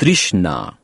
तृष्णा